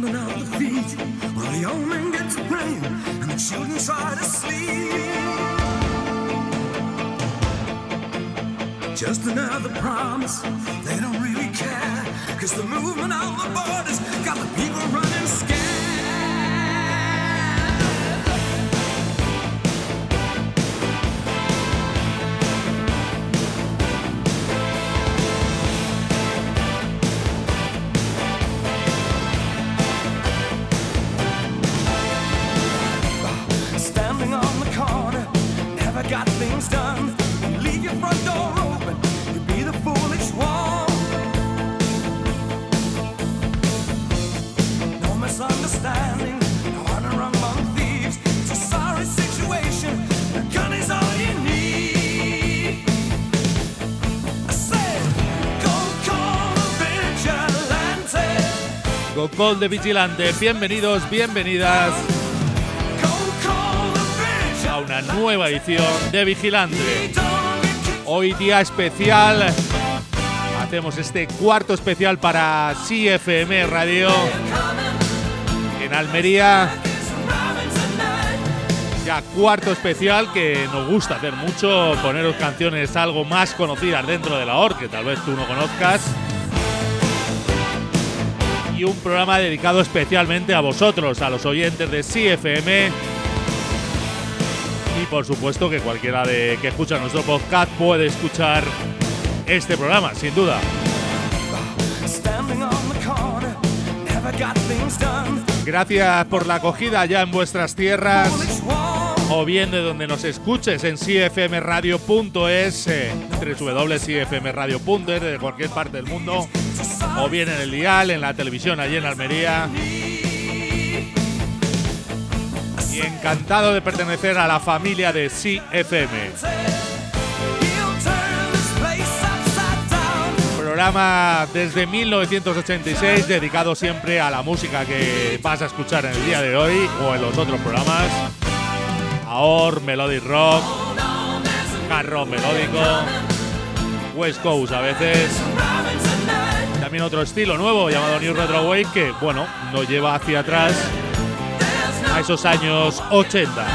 pounding out the feet. While the old men get to praying and the children try to sleep. Just another promise, they don't really care. Cause the movement on the borders got the people running Gocol de Vigilante, bienvenidos, bienvenidas a una nueva edición de Vigilante. Hoy día especial, hacemos este cuarto especial para CFM Radio en Almería. Ya cuarto especial que nos gusta hacer mucho, poneros canciones algo más conocidas dentro de la OR, que tal vez tú no conozcas. Y un programa dedicado especialmente a vosotros, a los oyentes de CFM. Y por supuesto que cualquiera de que escucha nuestro podcast puede escuchar este programa, sin duda. Gracias por la acogida ya en vuestras tierras o bien de donde nos escuches en cfmradio.es, eh, www.cfmradio.es de cualquier parte del mundo, o bien en el dial, en la televisión allí en Almería. Y encantado de pertenecer a la familia de CFM. Programa desde 1986 dedicado siempre a la música que vas a escuchar en el día de hoy o en los otros programas. Ahor, Melody Rock, Hard Melódico, West Coast a veces. También otro estilo nuevo llamado New Retro Wave que, bueno, nos lleva hacia atrás a esos años 80.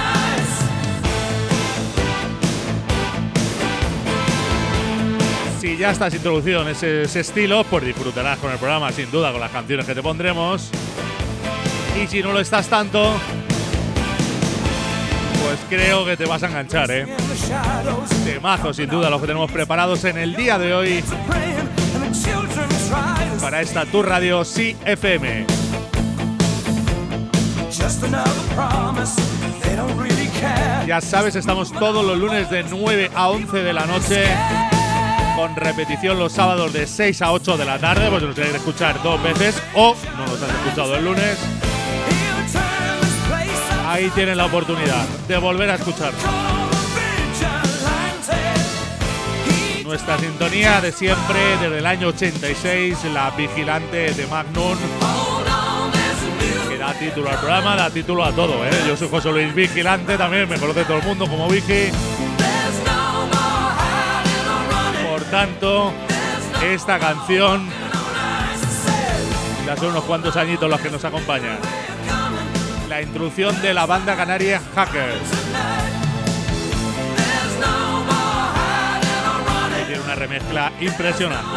Si ya estás introducido en ese, estilo, pues disfrutarás con el programa, sin duda, con las canciones que te pondremos. Y si no lo estás tanto, pues creo que te vas a enganchar, ¿eh? In the shadows, Temazo, sin duda, los que tenemos preparados en el día de hoy para esta Tu Radio Sí FM. Just another promise, they don't really care. Ya sabes, estamos todos los lunes de 9 a 11 de la noche, con repetición los sábados de 6 a 8 de la tarde, pues nos queréis escuchar dos veces o no nos has escuchado el lunes, ahí tienes la oportunidad de volver a escuchar nuestra sintonía de siempre desde el año 86, la vigilante de Magnum, que da título al programa, da título a todo, ¿eh? Yo soy José Luis Vigilante, también me conoce todo el mundo como Vigi. Por tanto, esta canción ya son unos cuantos añitos los que nos acompañan. La introducción de la banda canaria Hackers. Una remezcla impresionante.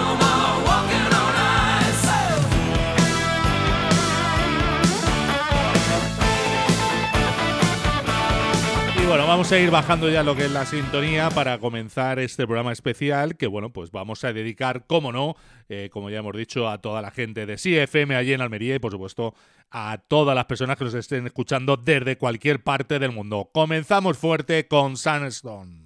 Y bueno, vamos a ir bajando ya lo que es la sintonía para comenzar este programa especial que, bueno, pues vamos a dedicar, como no, eh, como ya hemos dicho, a toda la gente de CFM allí en Almería y, por supuesto, a todas las personas que nos estén escuchando desde cualquier parte del mundo. Comenzamos fuerte con Sunstone.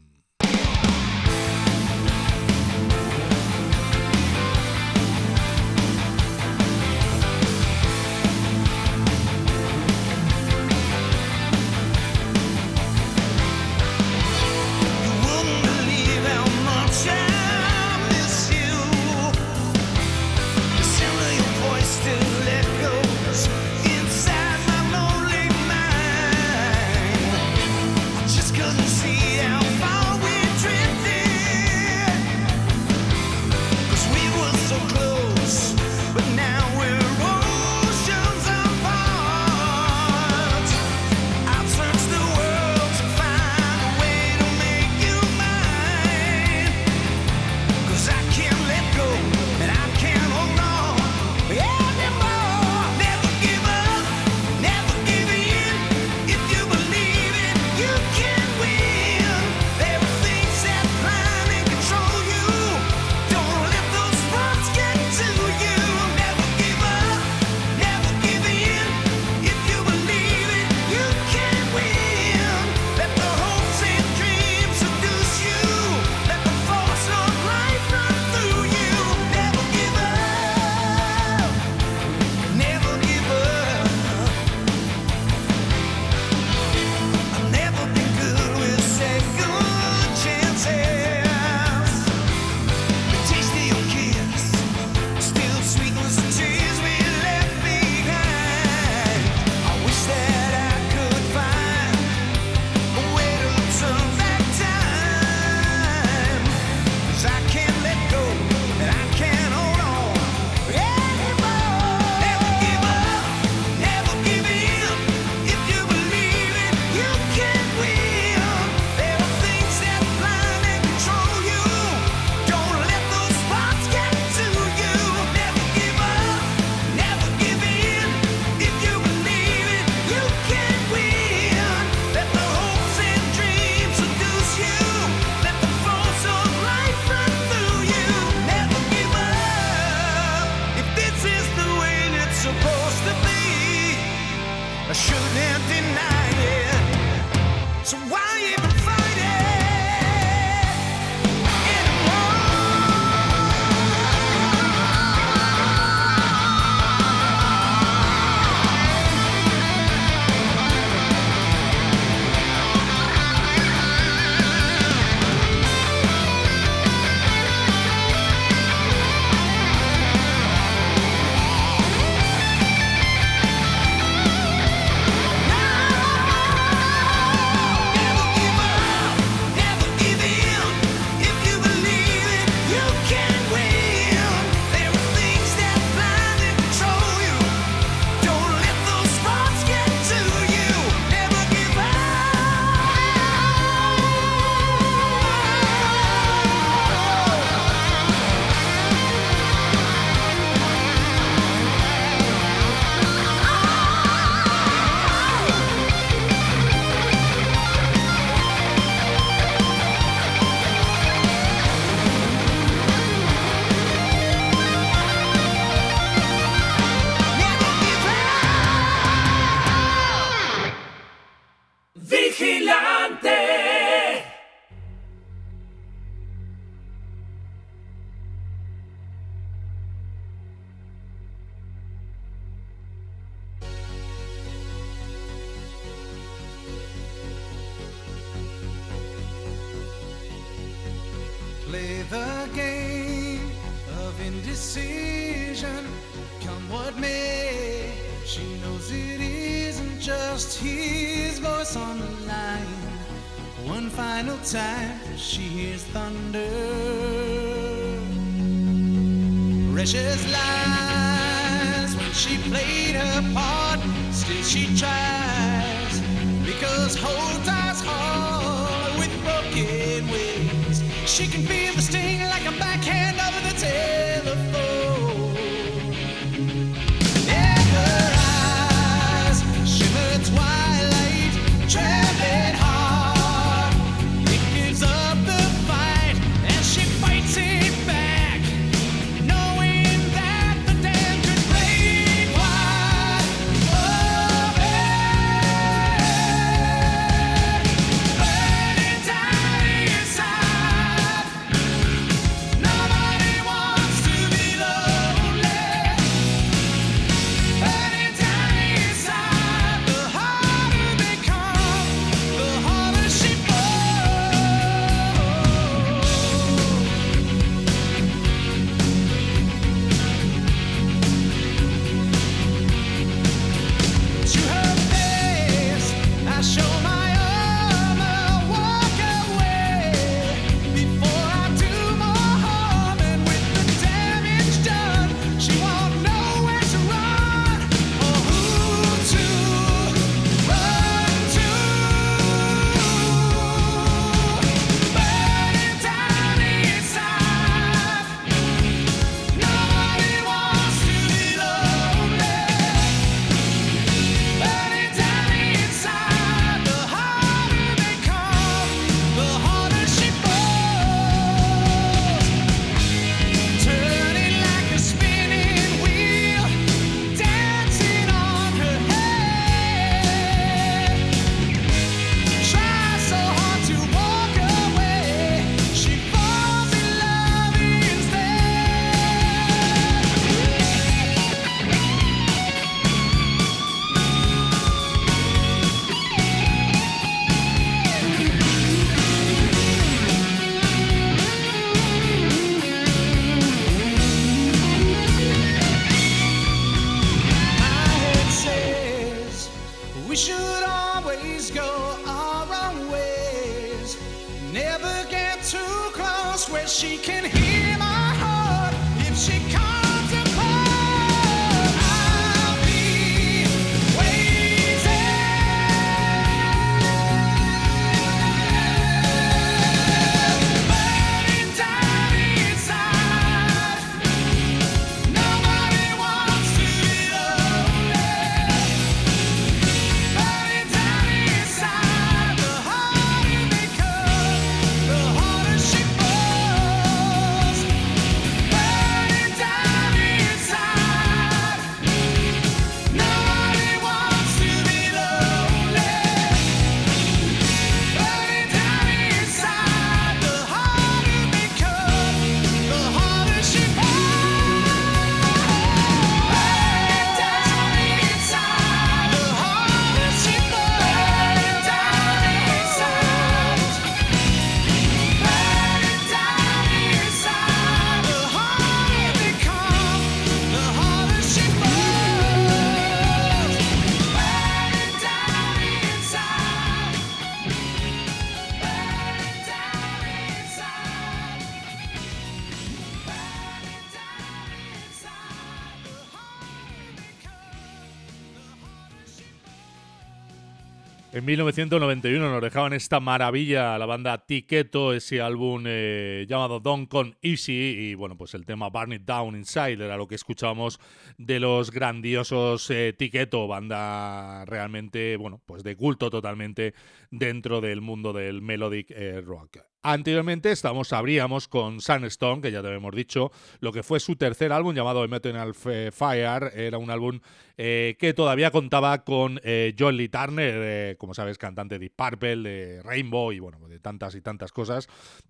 the game of indecision. Come what may, she knows it isn't just his voice on the line. One final time, she hears thunder. Precious lies when she played her part, still she tries because hope us hard with broken wings. She can be. 1991 nos dejaban esta maravilla la banda Tiqueto, ese álbum eh, llamado Don Con Easy y bueno, pues el tema Burn It Down Inside era lo que escuchábamos de los grandiosos eh, Tiqueto, banda realmente, bueno, pues de culto totalmente dentro del mundo del melodic eh, rock. Anteriormente estamos, abríamos con Sunstone, que ya te hemos dicho, lo que fue su tercer álbum llamado Eternal Fire. Era un álbum eh, que todavía contaba con eh, John Lee Turner, eh, como sabes, cantante de Purple, de Rainbow y bueno, de tantas y tantas cosas,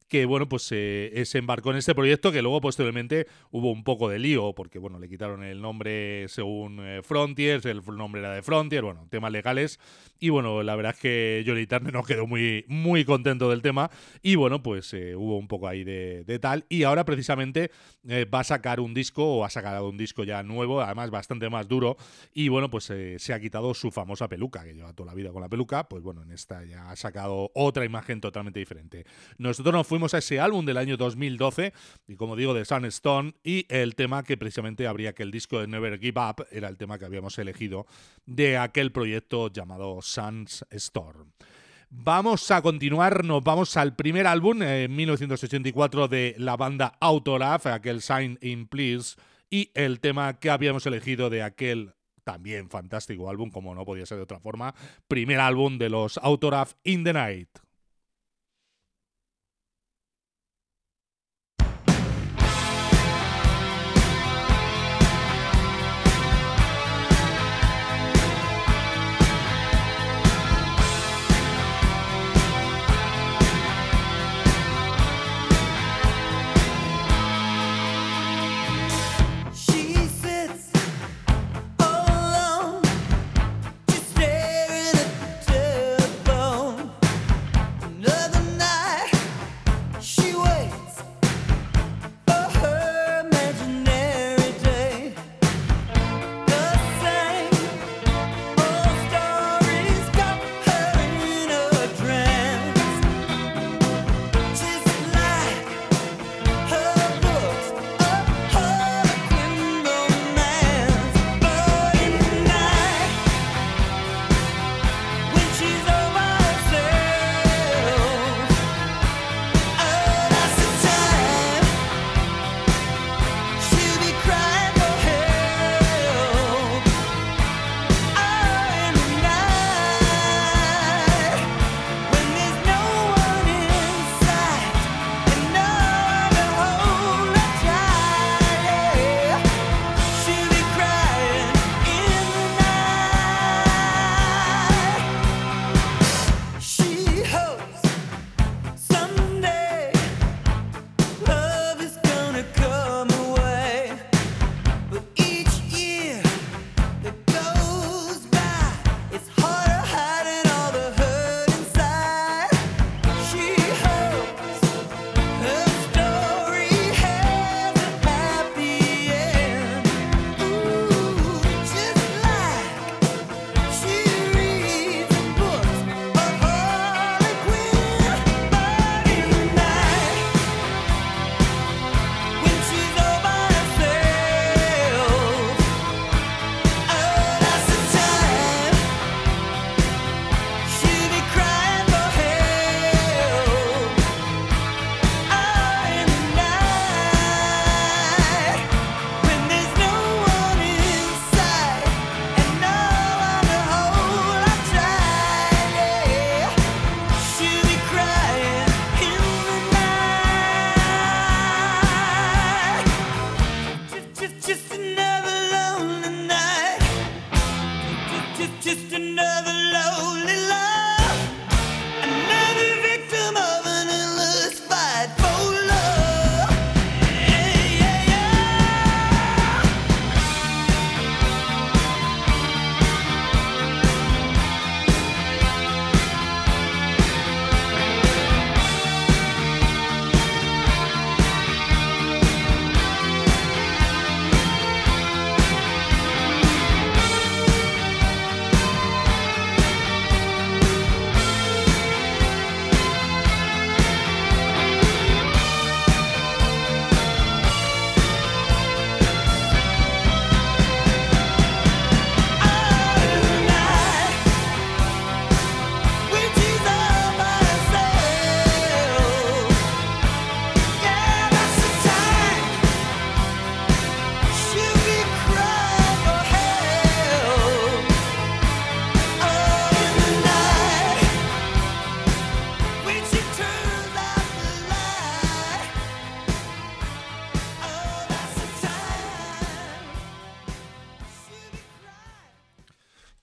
que bueno, pues se embarcó en este proyecto que luego posteriormente hubo un poco de lío, porque bueno, le quitaron el nombre según Frontiers, el nombre era de Frontier, bueno, temas legales. Y bueno, la verdad es que Johnny Turner no quedó muy, muy contento del tema. Y bueno, pues eh, hubo un poco ahí de, tal. Y ahora precisamente eh, va a sacar un disco, o ha sacado un disco ya nuevo, además bastante más duro. Y bueno, pues eh, se ha quitado su famosa peluca, que lleva toda la vida con la peluca. Pues bueno, en esta ya ha sacado otra imagen totalmente diferente. Nosotros nos fuimos a ese álbum del año 2012, y como digo, de Sunstone, y el tema que precisamente habría que el disco de Never Give Up era el tema que habíamos elegido de aquel proyecto llamado Suns Storm. Vamos a continuar, nos vamos al primer álbum en 1984 de la banda Autograph, aquel Sign in Please, y el tema que habíamos elegido de aquel también fantástico álbum, como no podía ser de otra forma, primer álbum de los Autograph in the Night.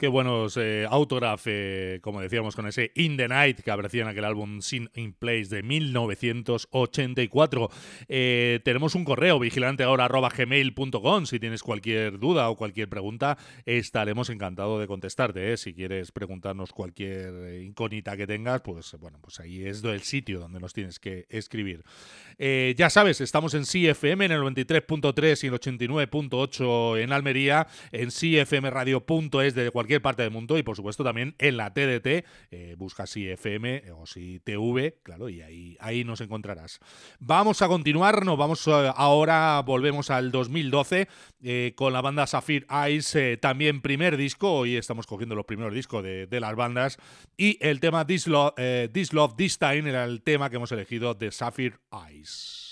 Buenos eh, Autograph, eh, como decíamos, con ese In the Night que aparecía en aquel álbum Sin in Place de 1984. Eh, tenemos un correo, vigilante ahora gmail.com. Si tienes cualquier duda o cualquier pregunta, estaremos encantados de contestarte. Si quieres preguntarnos cualquier incógnita que tengas, pues bueno, pues ahí es el sitio donde nos tienes que escribir. ya sabes, estamos en CFM en el 93.3 y el 89.8 en Almería, en cfmradio.es de cualquier parte del mundo y por supuesto también en la TDT, eh, busca si FM o si TV, claro, y ahí, ahí nos encontrarás. Vamos a continuar, nos vamos eh, ahora, volvemos al 2012 eh, con la banda Sapphire Eyes, también primer disco, hoy estamos cogiendo los primeros discos de, las bandas, y el tema This Love, This Love, This Time era el tema que hemos elegido de Sapphire Eyes.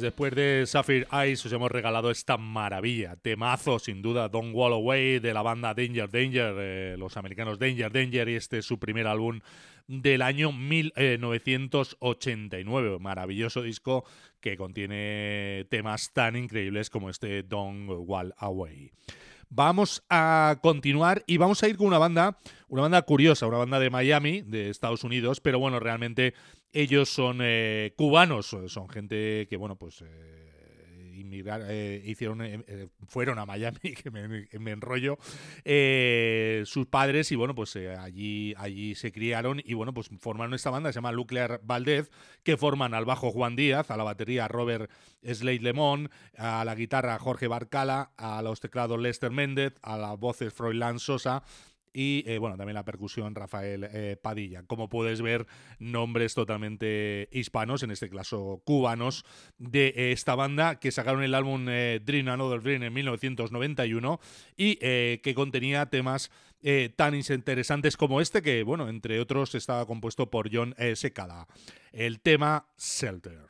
Pues después de Sapphire Eyes os hemos regalado esta maravilla, temazo sin duda, Don't Wall Away de la banda Danger Danger, eh, los americanos Danger Danger y este es su primer álbum del año 1989, maravilloso disco que contiene temas tan increíbles como este Don't Wall Away. Vamos a continuar y vamos a ir con una banda, una banda curiosa, una banda de Miami, de Estados Unidos, pero bueno, realmente ellos son eh, cubanos, son gente que, bueno, pues... Eh, eh, hicieron, fueron a Miami, que me, enrollo, sus padres y bueno, pues allí, allí se criaron y bueno, pues formaron esta banda, se llama Nuclear Valdez, que forman al bajo Juan Díaz, a la batería Robert Slade Lemon, a la guitarra Jorge Barcala, a los teclados Lester Méndez, a las voces Froilán Sosa y eh, bueno, también la percusión Rafael eh, Padilla. Como puedes ver, nombres totalmente hispanos, en este caso cubanos, de esta banda que sacaron el álbum eh, Dream Another Dream en 1991 y que contenía temas tan interesantes como este, que bueno, entre otros estaba compuesto por John Secada. El tema Shelter.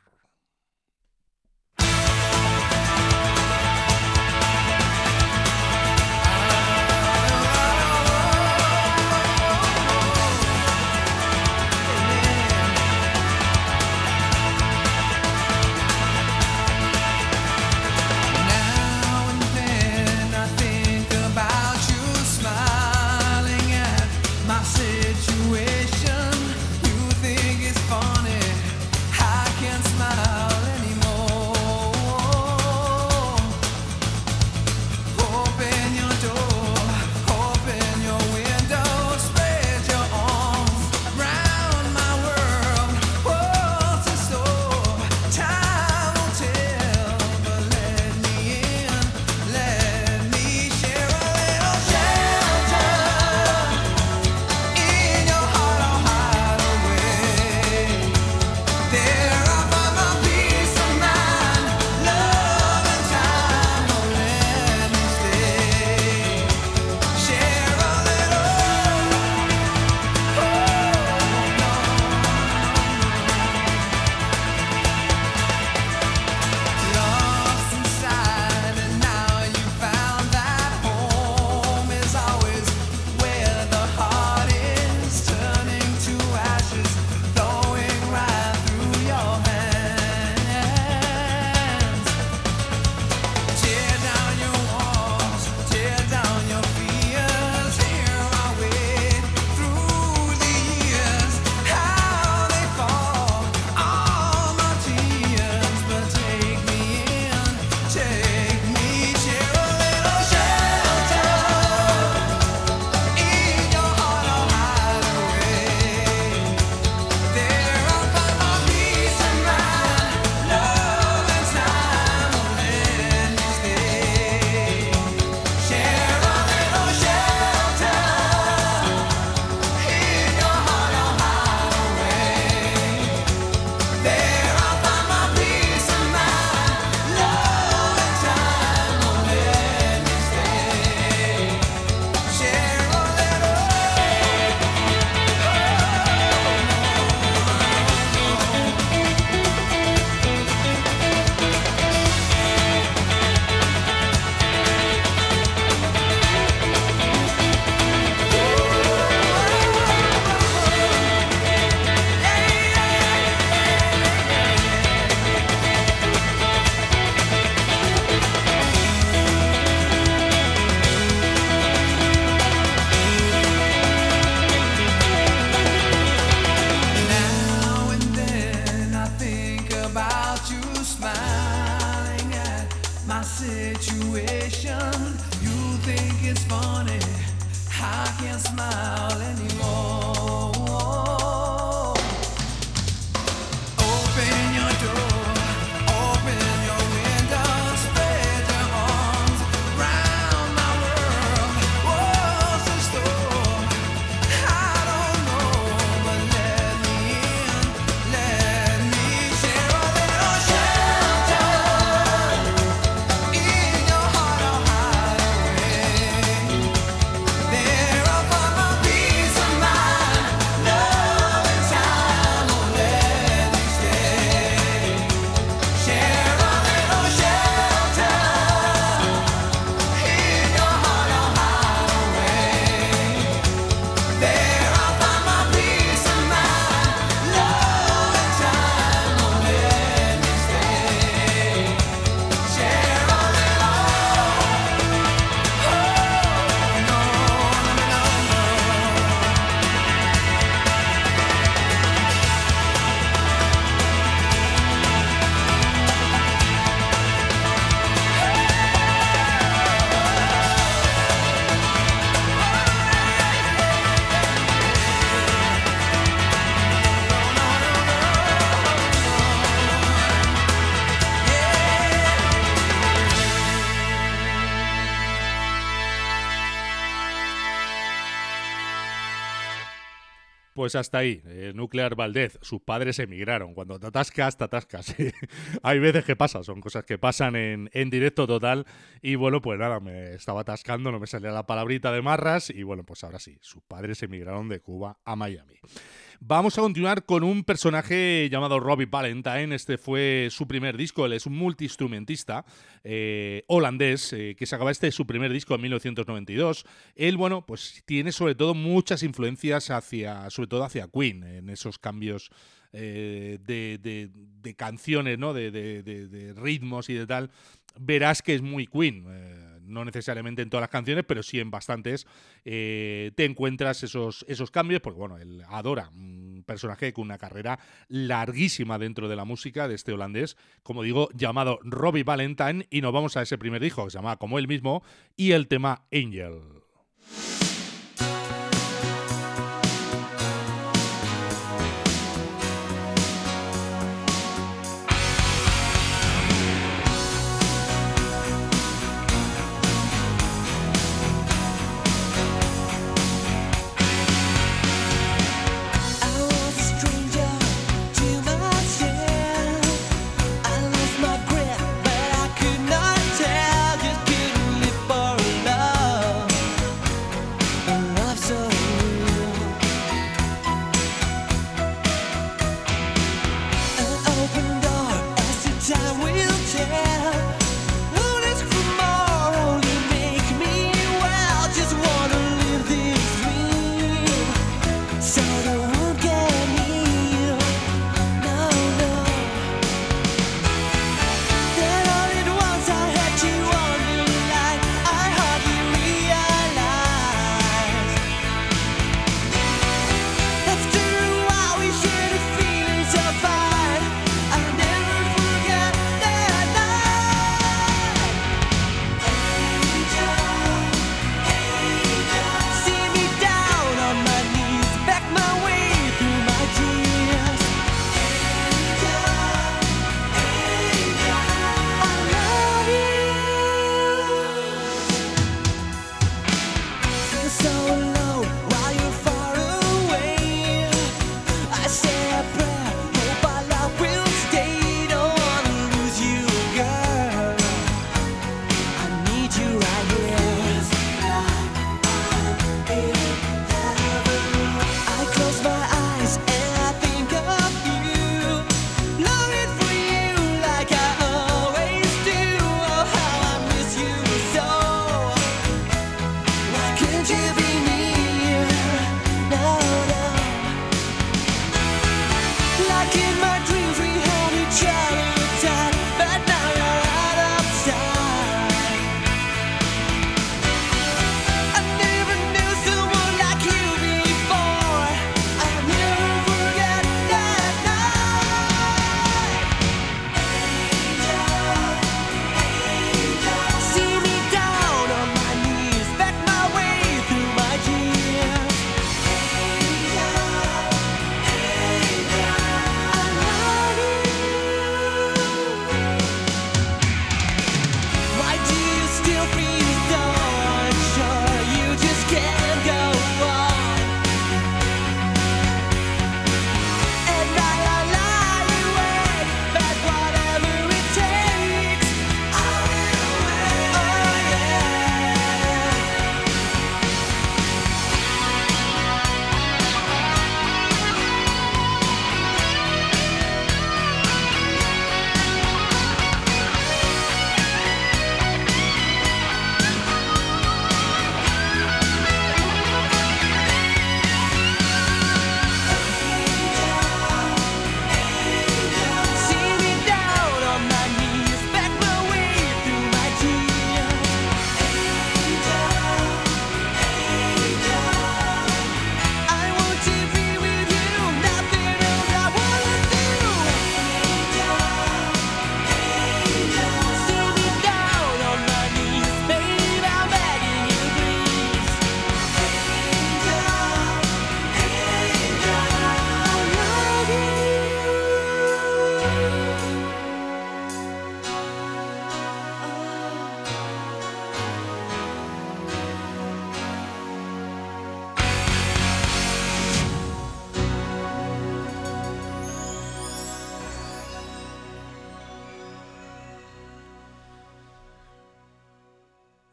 Pues hasta ahí, eh, Nuclear Valdez. Sus padres emigraron. Cuando te atascas, te atascas. Hay veces que pasa, son cosas que pasan en, en, directo total. Y bueno, pues nada, me estaba atascando, no me salía la palabrita de marras. Y bueno, pues ahora sí, sus padres emigraron de Cuba a Miami. Vamos a continuar con un personaje llamado Robbie Valentine. Este fue su primer disco. Él es un multiinstrumentista eh, holandés eh, que sacaba este su primer disco en 1992. Él, bueno, pues tiene sobre todo muchas influencias hacia, sobre todo hacia Queen, en esos cambios eh, de, de, de, canciones, ¿no? De, de, ritmos y de tal, verás que es muy Queen. No necesariamente en todas las canciones, pero sí en bastantes, eh, te encuentras esos, esos cambios, porque bueno, él adora un personaje con una carrera larguísima dentro de la música de este holandés, como digo, llamado Robbie Valentine, y nos vamos a ese primer disco que se llama como él mismo, y el tema Angel.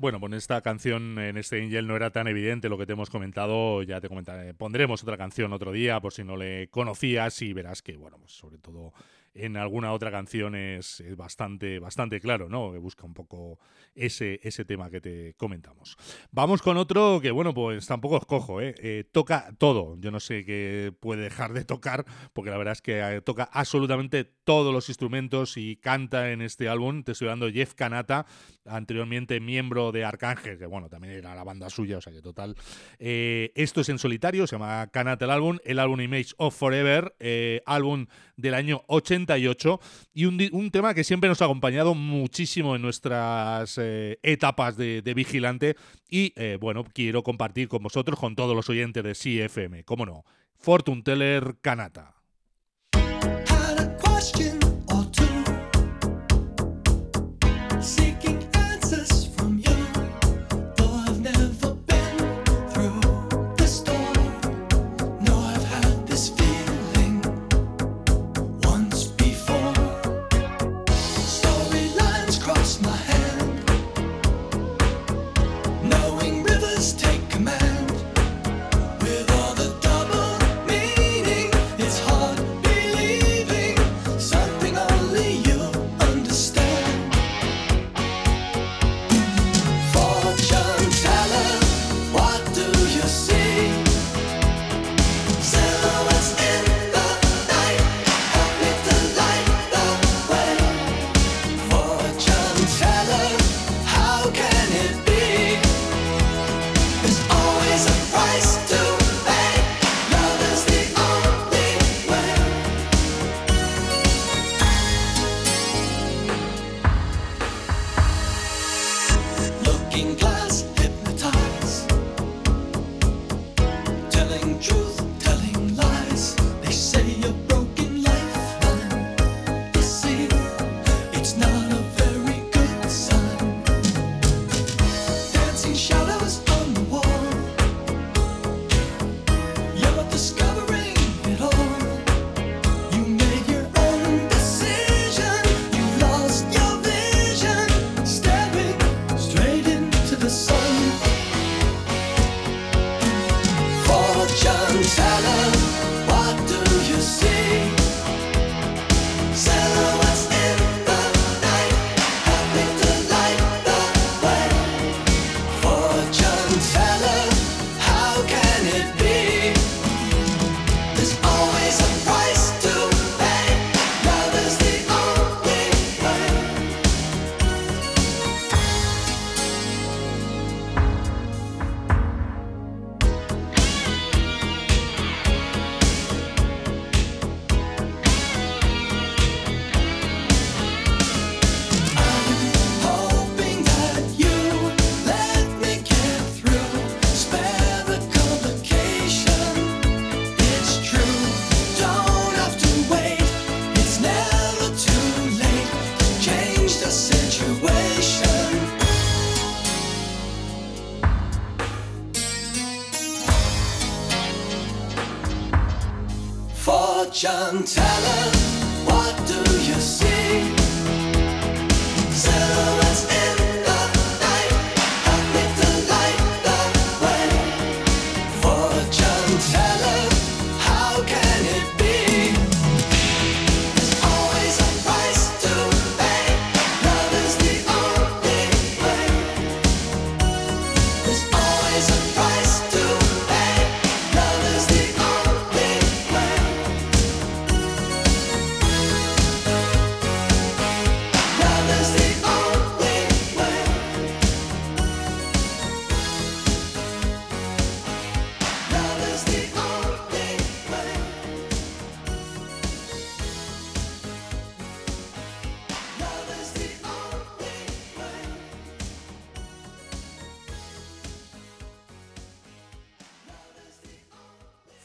Bueno, pues esta canción en este Angel no era tan evidente lo que te hemos comentado, ya te comentaré. Pondremos otra canción otro día por si no le conocías y verás que, bueno, pues sobre todo en alguna otra canción es, bastante, bastante claro, ¿no? Que busca un poco ese, ese tema que te comentamos. Vamos con otro que, bueno, pues tampoco escojo, ¿eh? ¿eh? Toca todo. Yo no sé qué puede dejar de tocar, porque la verdad es que eh, toca absolutamente todos los instrumentos y canta en este álbum. Te estoy hablando Jeff Kanata, anteriormente miembro de Arcángel, que, bueno, también era la banda suya, o sea que total. Eh, esto es en solitario, se llama Kanata el álbum, el álbum Image of Forever, álbum del año 88 y un, tema que siempre nos ha acompañado muchísimo en nuestras eh, etapas de, vigilante y eh, bueno, quiero compartir con vosotros, con todos los oyentes de CFM, cómo no, Fortune Teller Kanata.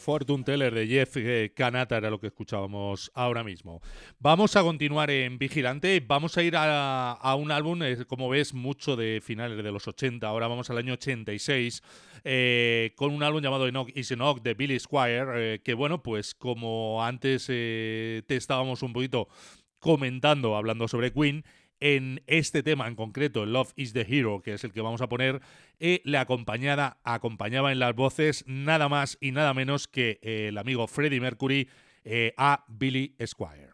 Fortune Teller de Jeff Kanata era lo que escuchábamos ahora mismo. Vamos a continuar en Vigilante, vamos a ir a, un álbum, eh, como ves, mucho de finales de los 80, ahora vamos al año 86, eh, con un álbum llamado Enoch is Enoch de Billy Squire, eh, que bueno, pues como antes te estábamos un poquito comentando, hablando sobre Queen, en este tema en concreto, Love is the Hero, que es el que vamos a poner, eh, le acompañaba, acompañaba en las voces nada más y nada menos que eh, el amigo Freddie Mercury eh, a Billy Squire.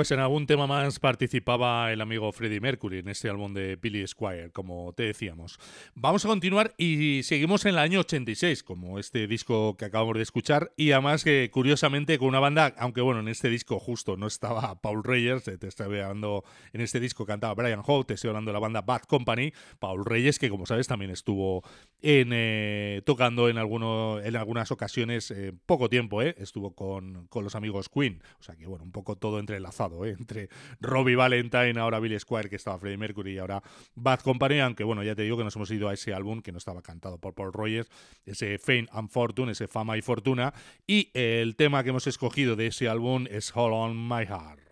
Pues en algún tema más participaba el amigo Freddie Mercury en este álbum de Billy Squire, como te decíamos. Vamos a continuar y seguimos en el año 86, como este disco que acabamos de escuchar, y además que curiosamente con una banda, aunque bueno, en este disco justo no estaba Paul Reyes, te estoy hablando, en este disco cantaba Brian Howe, te estoy hablando de la banda Bad Company, Paul Reyes, que como sabes también estuvo eh, tocando en, alguno, en algunas ocasiones, eh, poco tiempo, eh, estuvo con, con los amigos Queen, o sea que bueno, un poco todo entrelazado ¿eh? entre Robbie Valentine, ahora Billy Squire, que estaba Freddie Mercury, y ahora Bad Company, aunque bueno, ya te digo que nos hemos ido a ese álbum que no estaba cantado por Paul Rogers, ese Fame and Fortune, ese Fama y Fortuna, y el tema que hemos escogido de ese álbum es Hold On My Heart.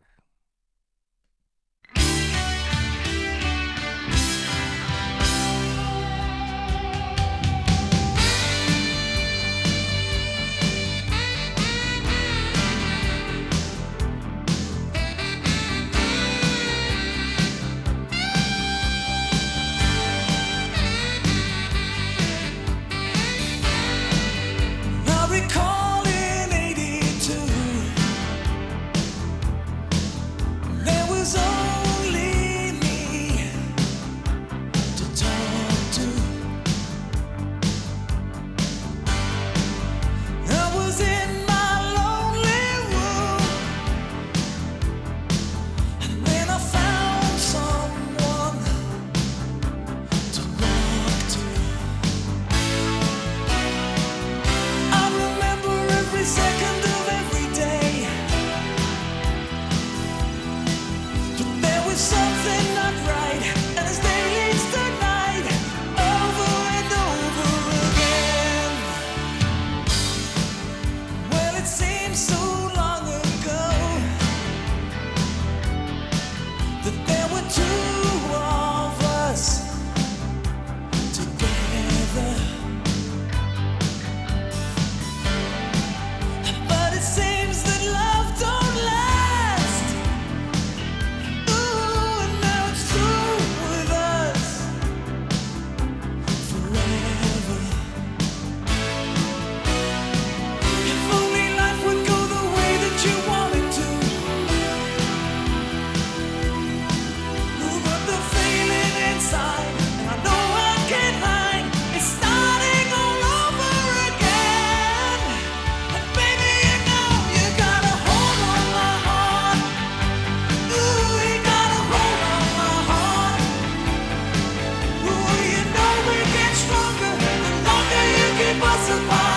to.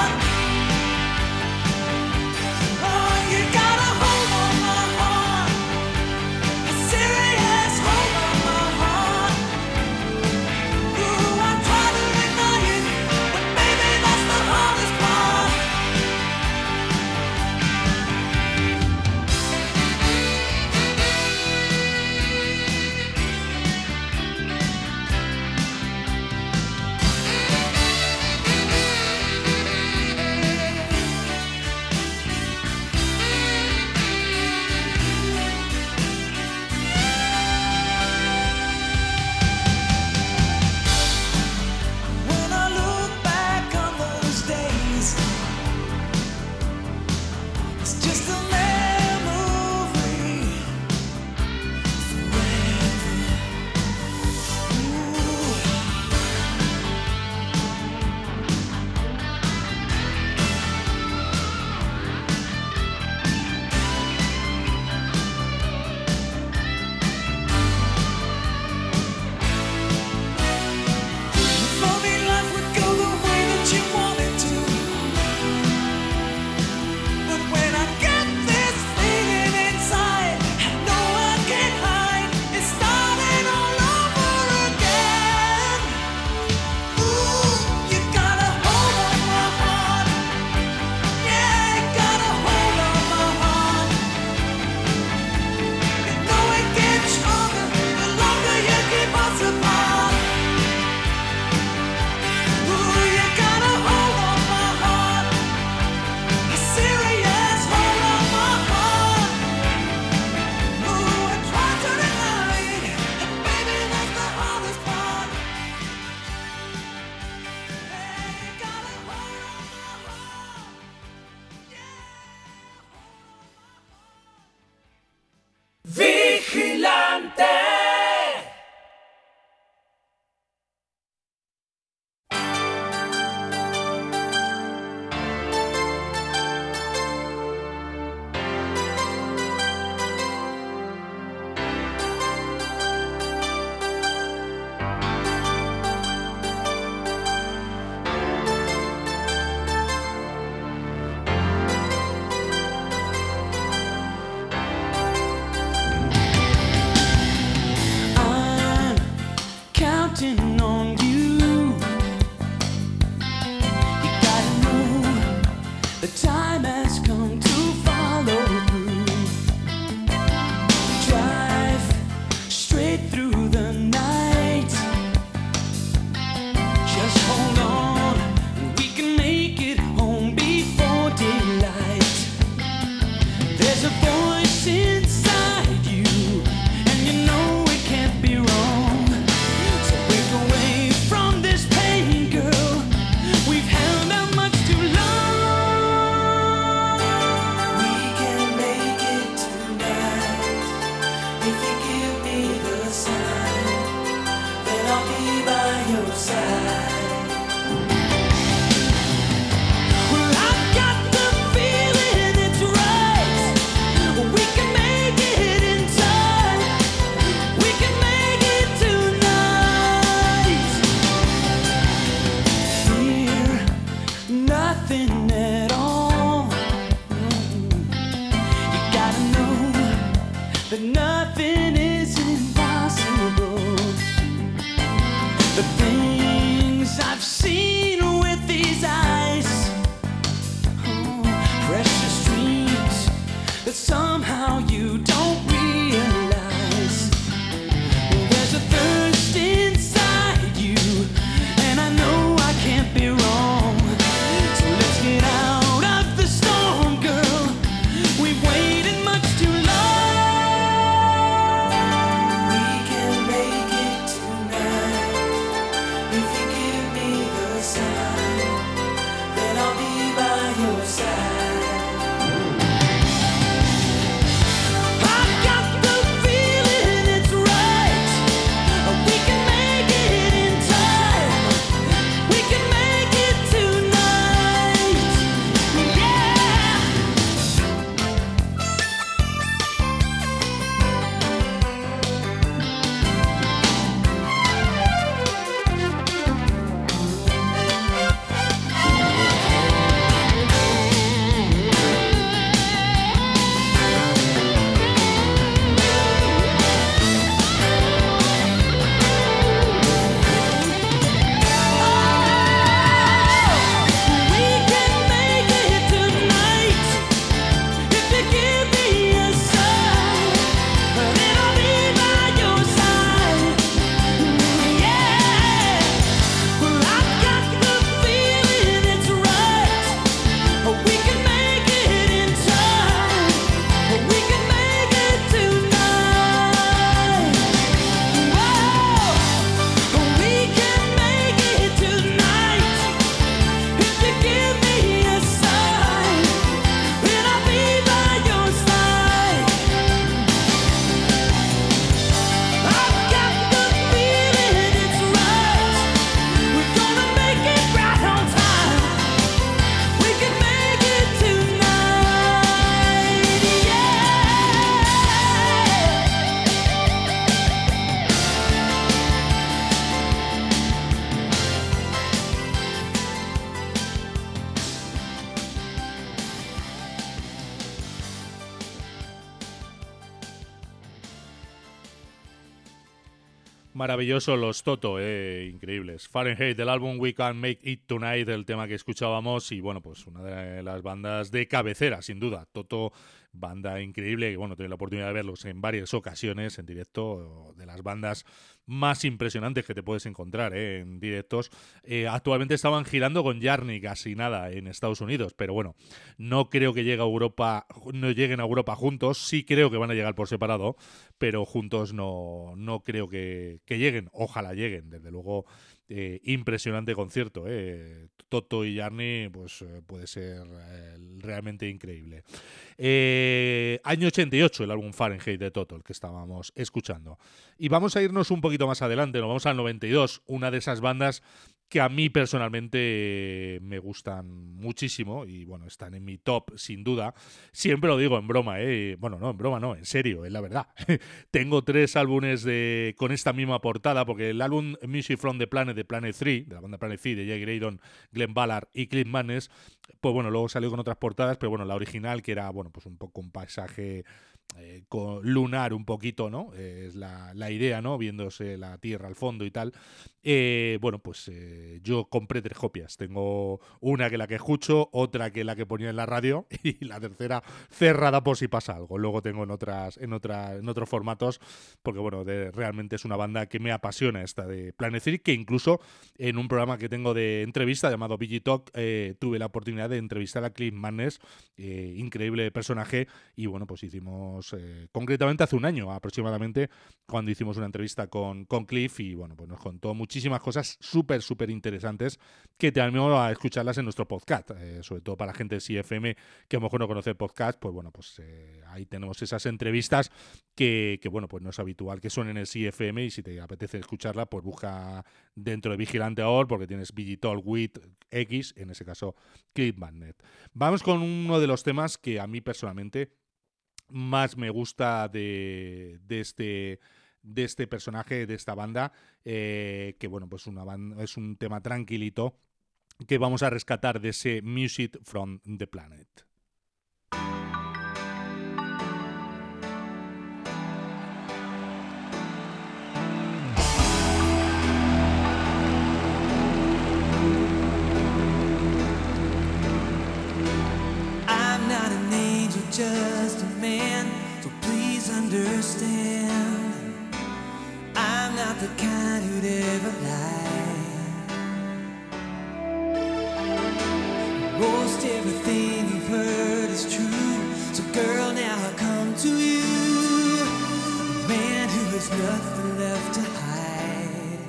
Maravilloso los Toto, eh, increíbles. Fahrenheit del álbum We Can Make It Tonight, el tema que escuchábamos y bueno, pues una de las bandas de cabecera, sin duda. Toto banda increíble, y bueno, tuve la oportunidad de verlos en varias ocasiones en directo, de las bandas más impresionantes que te puedes encontrar ¿eh? en directos. Eh, actualmente estaban girando con Jarny casi nada en Estados Unidos, pero bueno, no creo que llegue a Europa, no lleguen a Europa juntos, sí creo que van a llegar por separado, pero juntos no, no creo que, que lleguen, ojalá lleguen, desde luego eh, impresionante concierto. Eh. Toto y Jarny pues, eh, puede ser realmente increíble. año 88, el álbum Fahrenheit de Toto, el que estábamos escuchando. Y vamos a irnos un poquito más adelante, nos vamos al 92, una de esas bandas que a mí personalmente me gustan muchísimo y bueno, están en mi top sin duda. Siempre lo digo en broma. Bueno, no, en broma no, en serio, es la verdad. Tengo tres álbumes de, con esta misma portada porque el álbum Music from the Planet Planet 3, de la banda Planet 3 de Jay Graydon, Glenn Ballard y Clint Manes, pues bueno, luego salió con otras portadas, pero bueno, la original que era, bueno, pues un poco un paisaje eh, lunar un poquito, ¿no? es la, idea, ¿no? Viéndose la Tierra al fondo y tal. Eh, bueno, pues eh, yo compré tres copias. Tengo una que la que escucho, otra que la que ponía en la radio y la tercera cerrada por si pasa algo. Luego tengo en otras, en otra, en otros formatos, porque bueno, realmente es una banda que me apasiona esta de Planet que incluso en un programa que tengo de entrevista llamado BG Talk tuve la oportunidad de entrevistar a Clint Mannes, increíble personaje, y bueno, pues hicimos eh, concretamente hace un año aproximadamente, cuando hicimos una entrevista con, con Cliff y bueno, pues nos contó muchísimas cosas súper, súper interesantes que te animo a escucharlas en nuestro podcast, eh, sobre todo para la gente de CFM que a lo mejor no conoce el podcast, pues bueno, pues eh, ahí tenemos esas entrevistas que, bueno, pues no es habitual que suenen en el CFM y si te apetece escucharla, pues busca dentro de Vigilante ahora porque tienes Digital With X, en ese caso Cliff Magnet. Vamos con uno de los temas que a mí personalmente más me gusta de, este de este personaje, de esta banda, eh, que bueno, pues una es un tema tranquilito que vamos a rescatar de ese Music from the Planet. just a man, so please understand. The kind who'd ever lie. Most everything you've heard is true, so girl, now I come to you, a man who has nothing left to hide.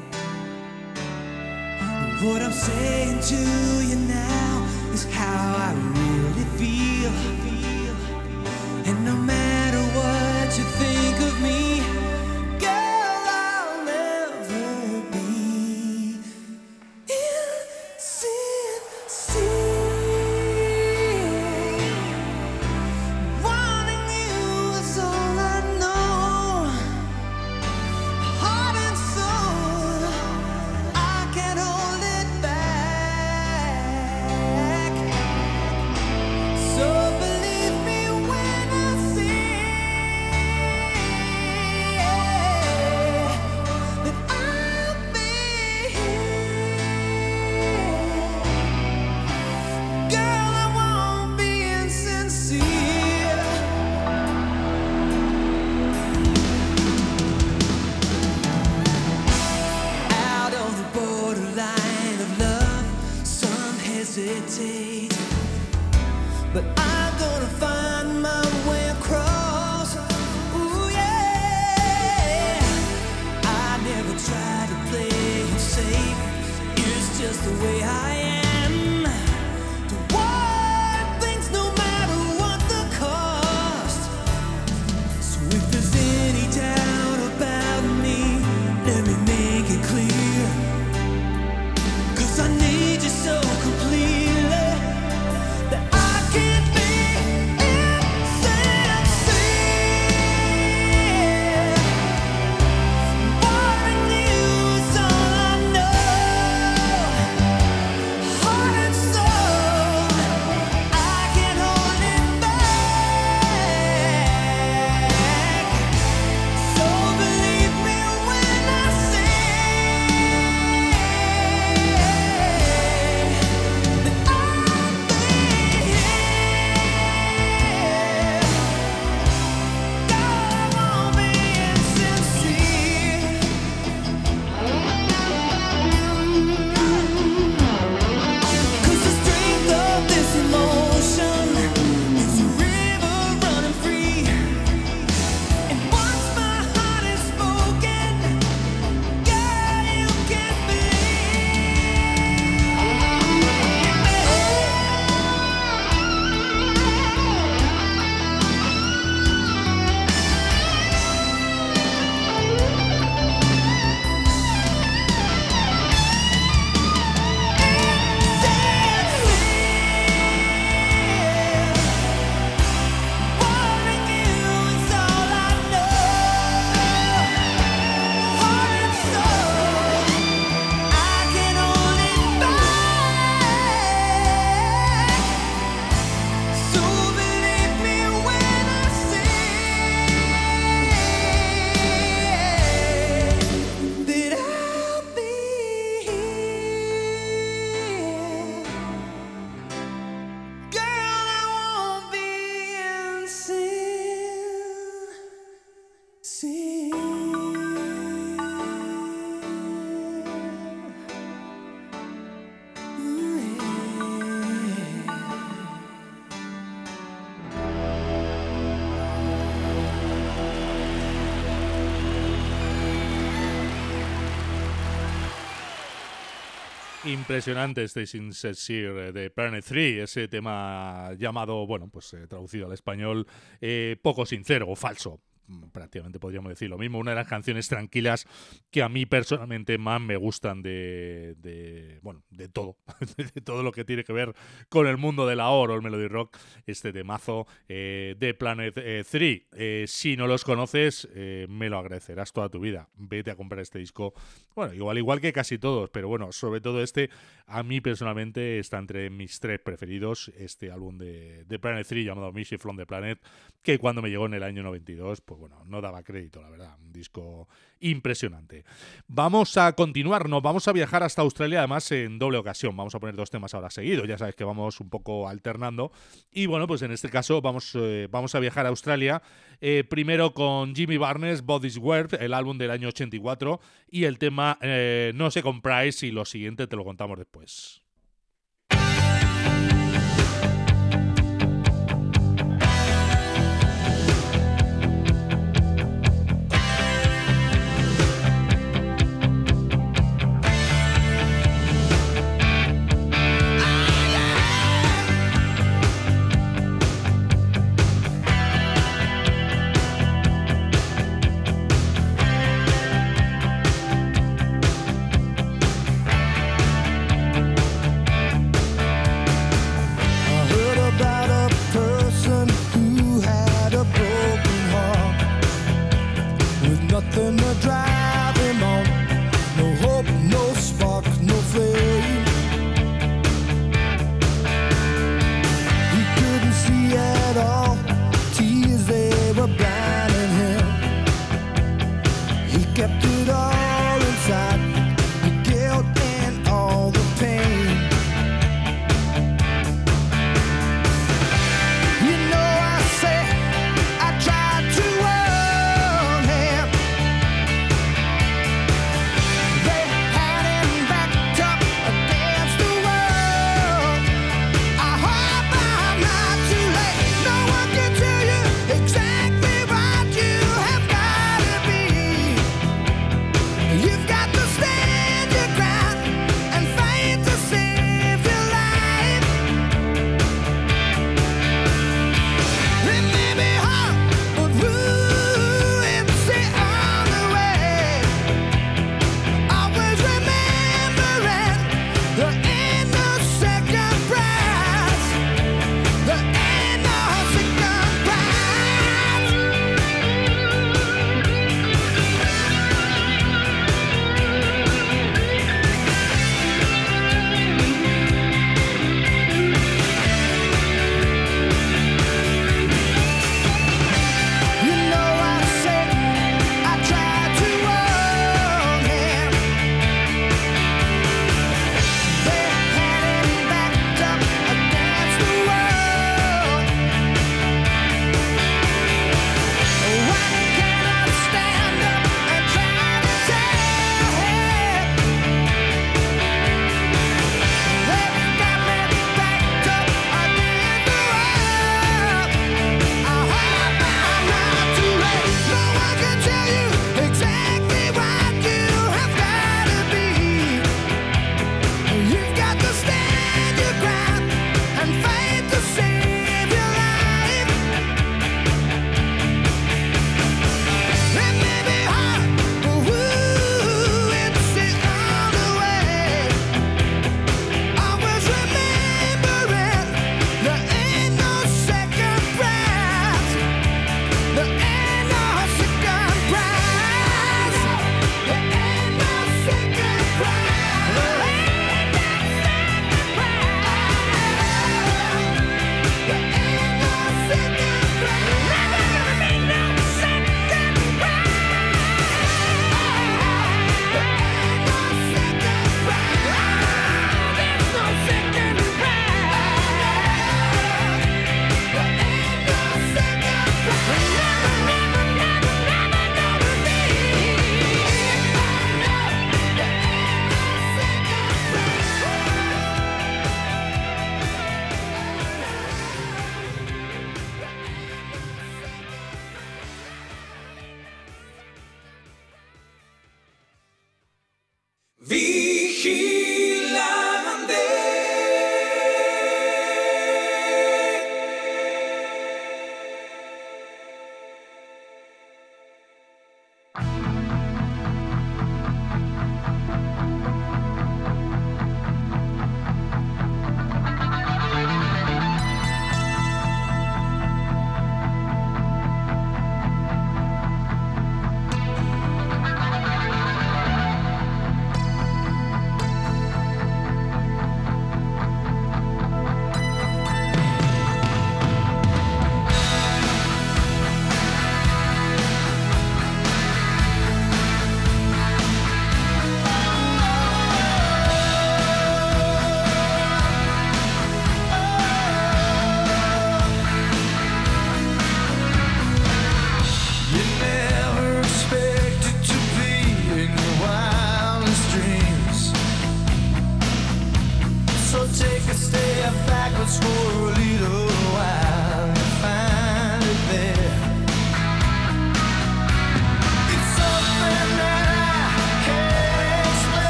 What I'm saying to you now is how I really feel. And no matter what you think Impresionante este Sincere de Planet 3, ese tema llamado, bueno, pues eh, traducido al español, eh, poco sincero o falso. Prácticamente podríamos decir lo mismo. Una de las canciones tranquilas que a mí personalmente más me gustan de, bueno, de todo, de todo lo que tiene que ver con el mundo de la el melody rock, este temazo eh, de Planet 3. Eh, eh, si no los conoces, me lo agradecerás toda tu vida. Vete a comprar este disco. Bueno, igual, igual que casi todos, pero bueno, sobre todo este, a mí personalmente está entre mis tres preferidos, este álbum de, de Planet 3 llamado Mission from the Planet, que cuando me llegó en el año 92, pues bueno, no daba crédito, la verdad. Un disco impresionante. Vamos a continuar, nos vamos a viajar hasta Australia, además en doble ocasión. Vamos a poner dos temas ahora seguidos, ya sabes que vamos un poco alternando. Y bueno, pues en este caso vamos, eh, vamos a viajar a Australia, eh, primero con Jimmy Barnes, Body's Worth, el álbum del año 84, y el tema eh, No se compráis, y lo siguiente te lo contamos después.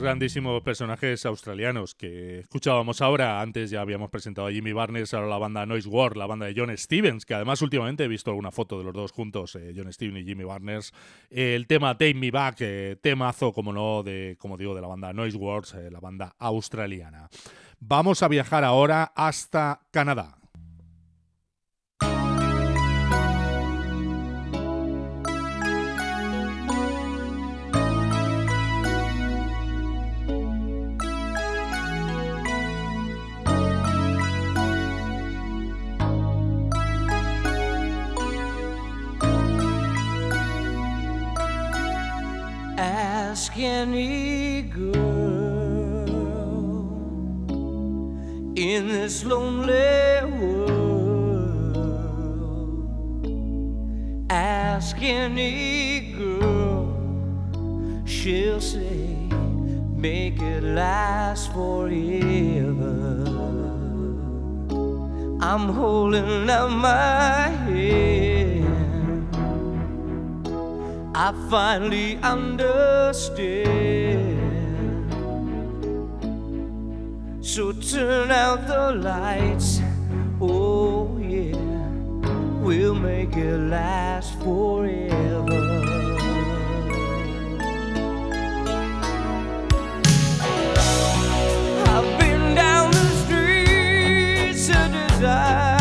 Grandísimos personajes australianos que escuchábamos ahora. Antes ya habíamos presentado a Jimmy Barnes, ahora la banda Noise War, la banda de John Stevens, que además últimamente he visto alguna foto de los dos juntos, eh, John Stevens y Jimmy Barnes. el tema Take Me Back, eh, temazo, como no, de, como digo, de la banda Noise Wars, eh, la banda australiana. Vamos a viajar ahora hasta Canadá. Ask any girl in this lonely world. Ask any girl, she'll say, make it last forever. I'm holding out my head. I finally understand. So turn out the lights, oh yeah, we'll make it last forever. loving on the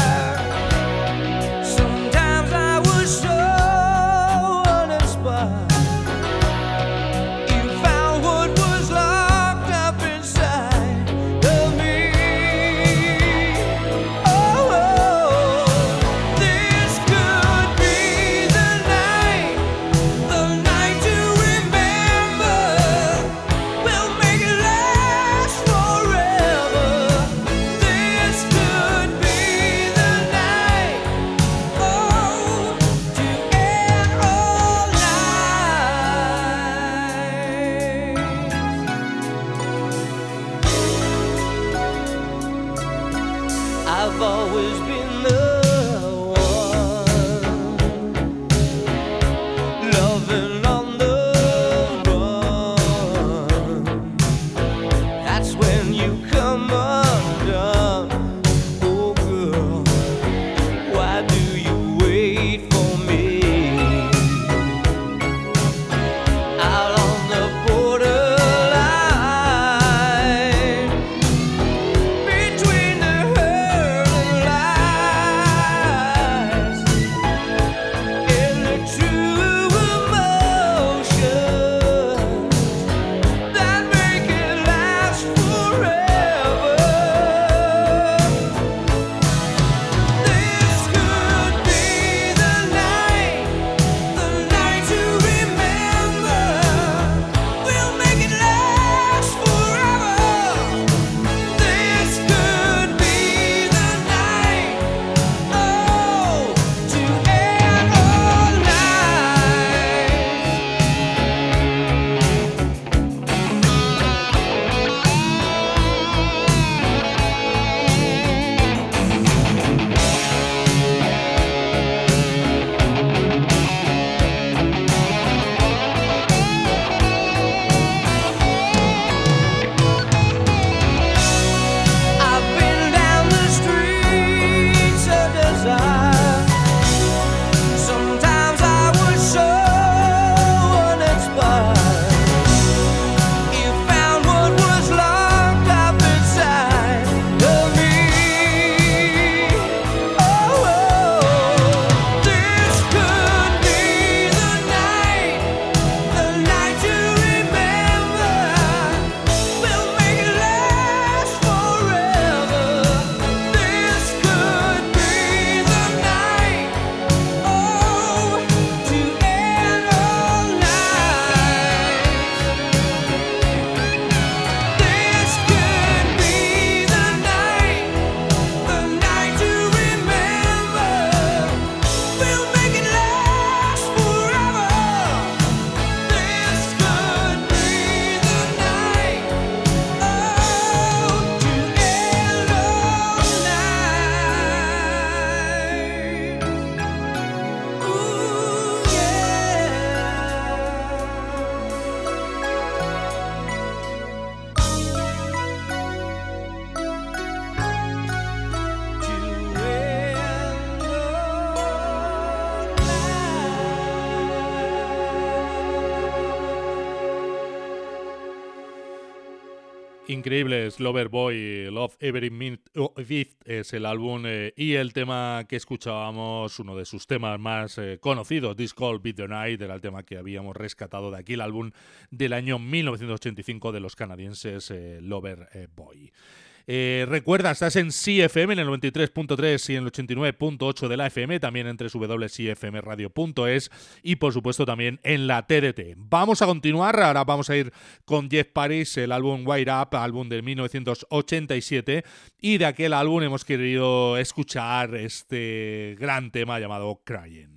increíbles Loverboy, Love Every Minute It es el álbum eh, y el tema que escuchábamos, uno de sus temas más eh, conocidos, This Call Beat the Night, era el tema que habíamos rescatado de aquí, el álbum del año 1985 de los canadienses eh, Loverboy. Eh, recuerda, estás en CFM en el 93.3 y en el 89.8 de la FM, también entre www.cfmradio.es y por supuesto también en la TDT. Vamos a continuar, ahora vamos a ir con Jeff Paris, el álbum Wire Up, álbum de 1987 y de aquel álbum hemos querido escuchar este gran tema llamado Crying.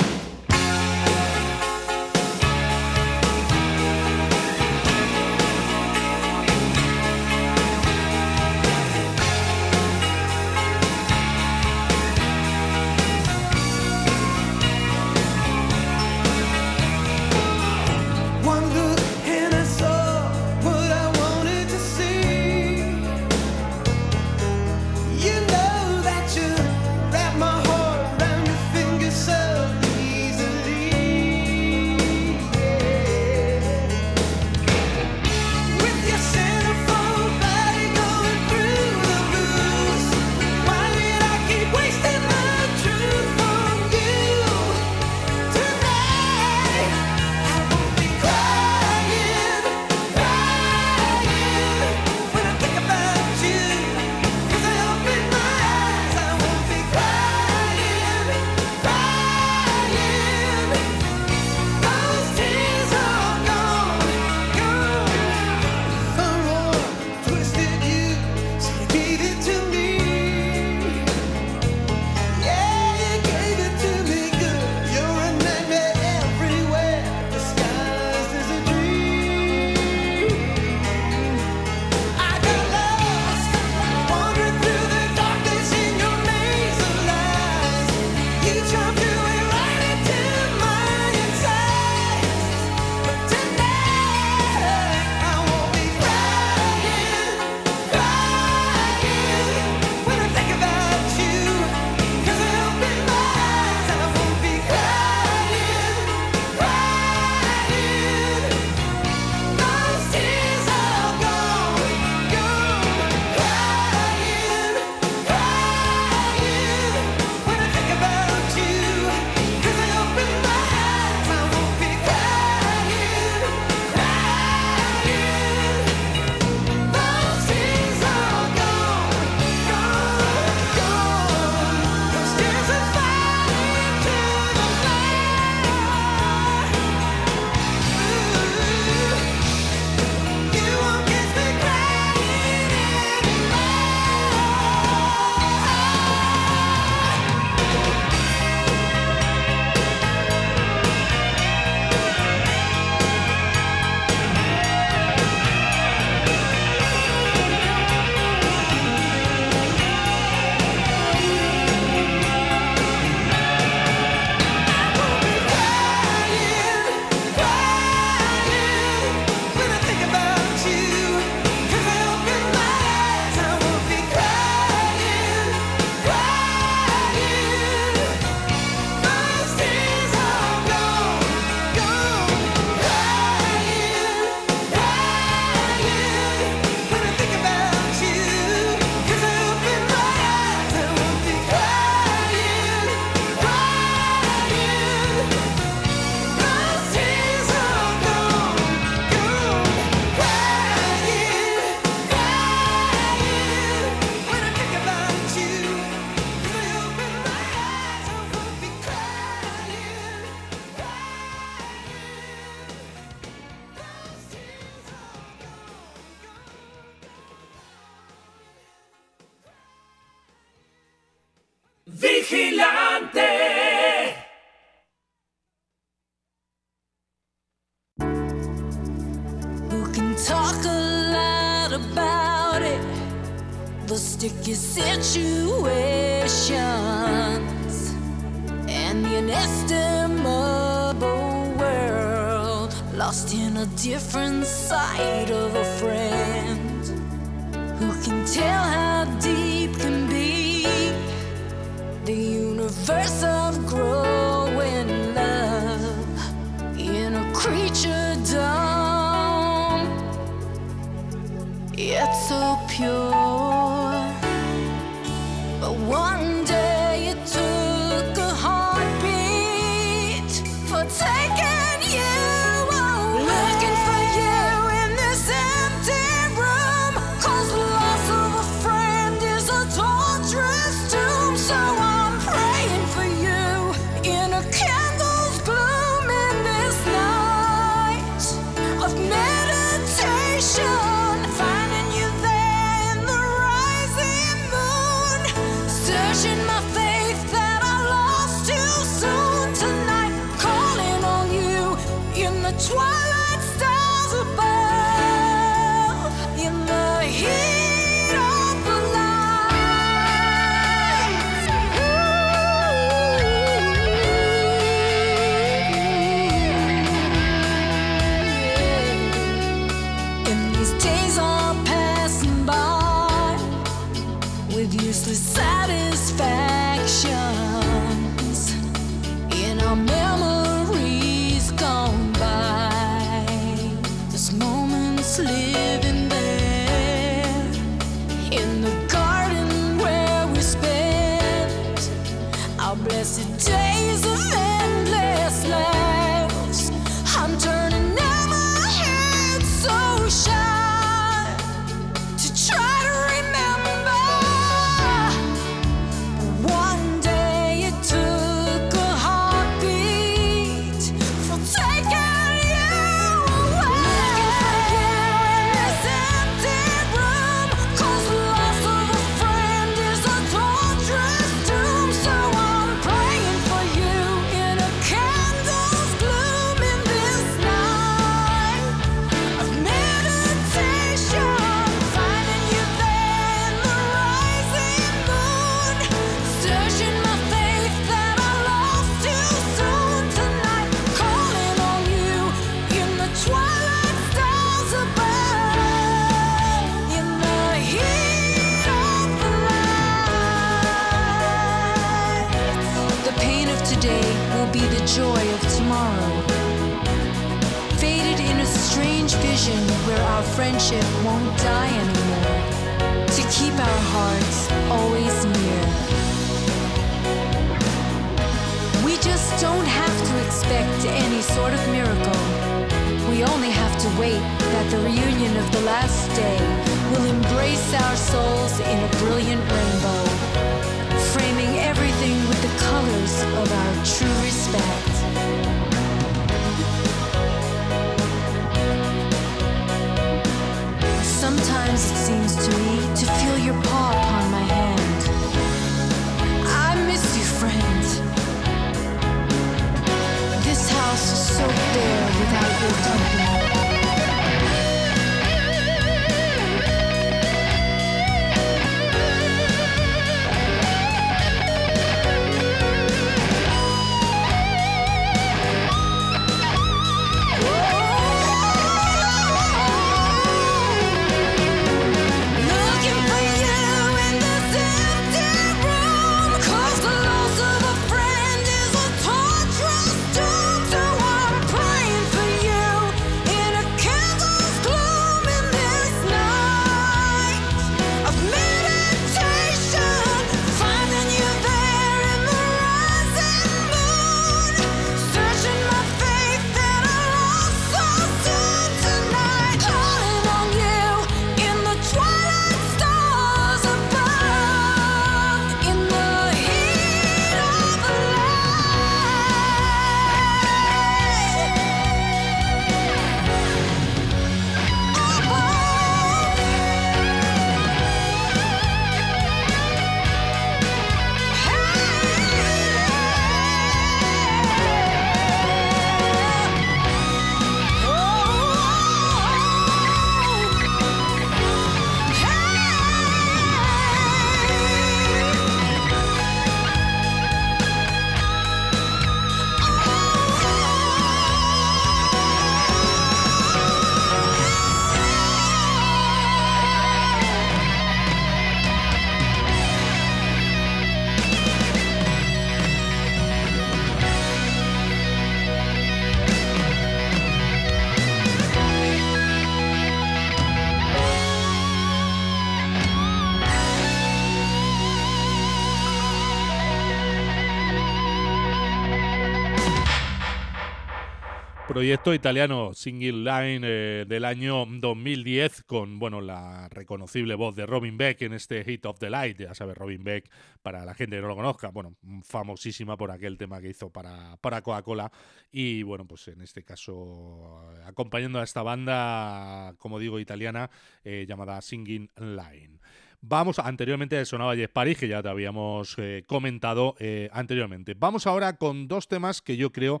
proyecto italiano Single Line eh, del año 2010 con bueno, la reconocible voz de Robin Beck en este Hit of the Light. Ya sabes, Robin Beck, para la gente que no lo conozca, bueno, famosísima por aquel tema que hizo para, para Coca-Cola. Y bueno, pues en este caso, acompañando a esta banda, como digo, italiana, eh, llamada Singing Line. Vamos, anteriormente sonaba Jeff Paris, que ya te habíamos eh, comentado anteriormente. Vamos ahora con dos temas que yo creo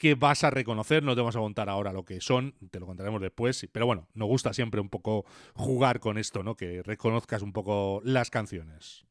que vas a reconocer. No te vamos a contar ahora lo que son, te lo contaremos después. Pero bueno, nos gusta siempre un poco jugar con esto, ¿no? Que reconozcas un poco las canciones.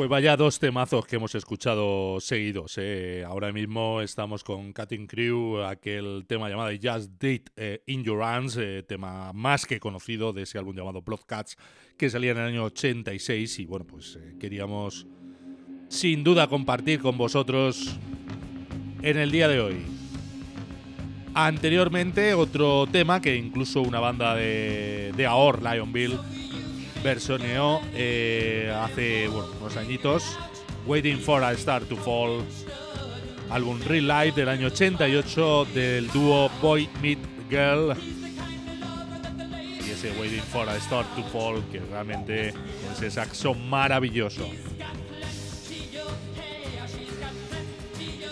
Pues vaya dos temazos que hemos escuchado seguidos. ¿eh? Ahora mismo estamos con Cutting Crew, aquel tema llamado Just Date eh, eh, tema más que conocido de ese álbum llamado Blood Cats, que salía en el año 86. Y bueno, pues eh, queríamos sin duda compartir con vosotros en el día de hoy. Anteriormente, otro tema que incluso una banda de, de Ahor, Lionville, versioneó eh, hace unos añitos Waiting for a Star to Fall, álbum Real Life del año 88 del dúo Boy Meet Girl. Y ese Waiting for a Star to Fall que realmente pues, es ese saxo maravilloso.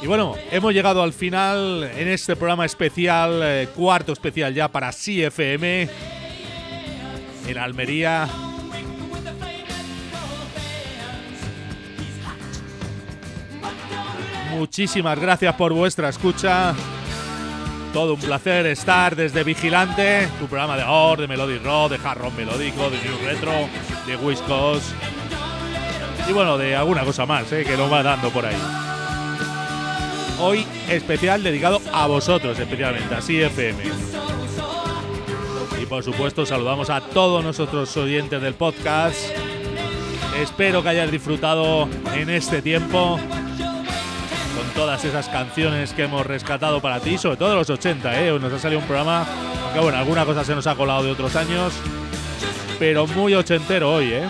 Y bueno, hemos llegado al final en este programa especial, eh, cuarto especial ya para CFM en Almería. Muchísimas gracias por vuestra escucha. Todo un placer estar desde Vigilante, tu programa de horror, de melody rock, de hard rock melódico, de new retro, de Coast y bueno, de alguna cosa más eh, que nos va dando por ahí. Hoy especial dedicado a vosotros, especialmente a CFM. Y por supuesto saludamos a todos nuestros oyentes del podcast. Espero que hayas disfrutado en este tiempo todas esas canciones que hemos rescatado para ti, sobre todo de los 80, ¿eh? Nos ha salido un programa, aunque bueno, alguna cosa se nos ha colado de otros años, pero muy ochentero hoy, ¿eh?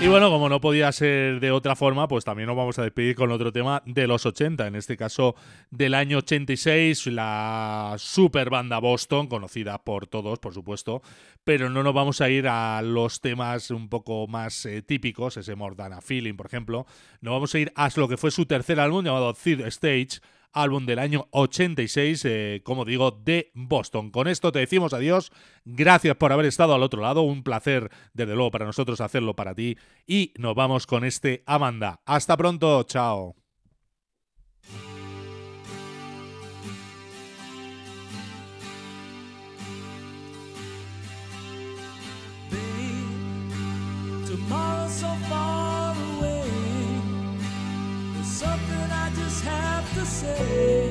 Y bueno, como no podía ser de otra forma, pues también nos vamos a despedir con otro tema de los 80, en este caso del año 86, la super banda Boston, conocida por todos, por supuesto, pero no nos vamos a ir a los temas un poco más eh, típicos, ese Mordana Feeling, por ejemplo, nos vamos a ir a lo que fue su tercer álbum llamado Third Stage, álbum del año 86, eh, como digo, de Boston. Con esto te decimos adiós, gracias por haber estado al otro lado, un placer desde luego para nosotros hacerlo para ti y nos vamos con este Amanda. Hasta pronto, chao. To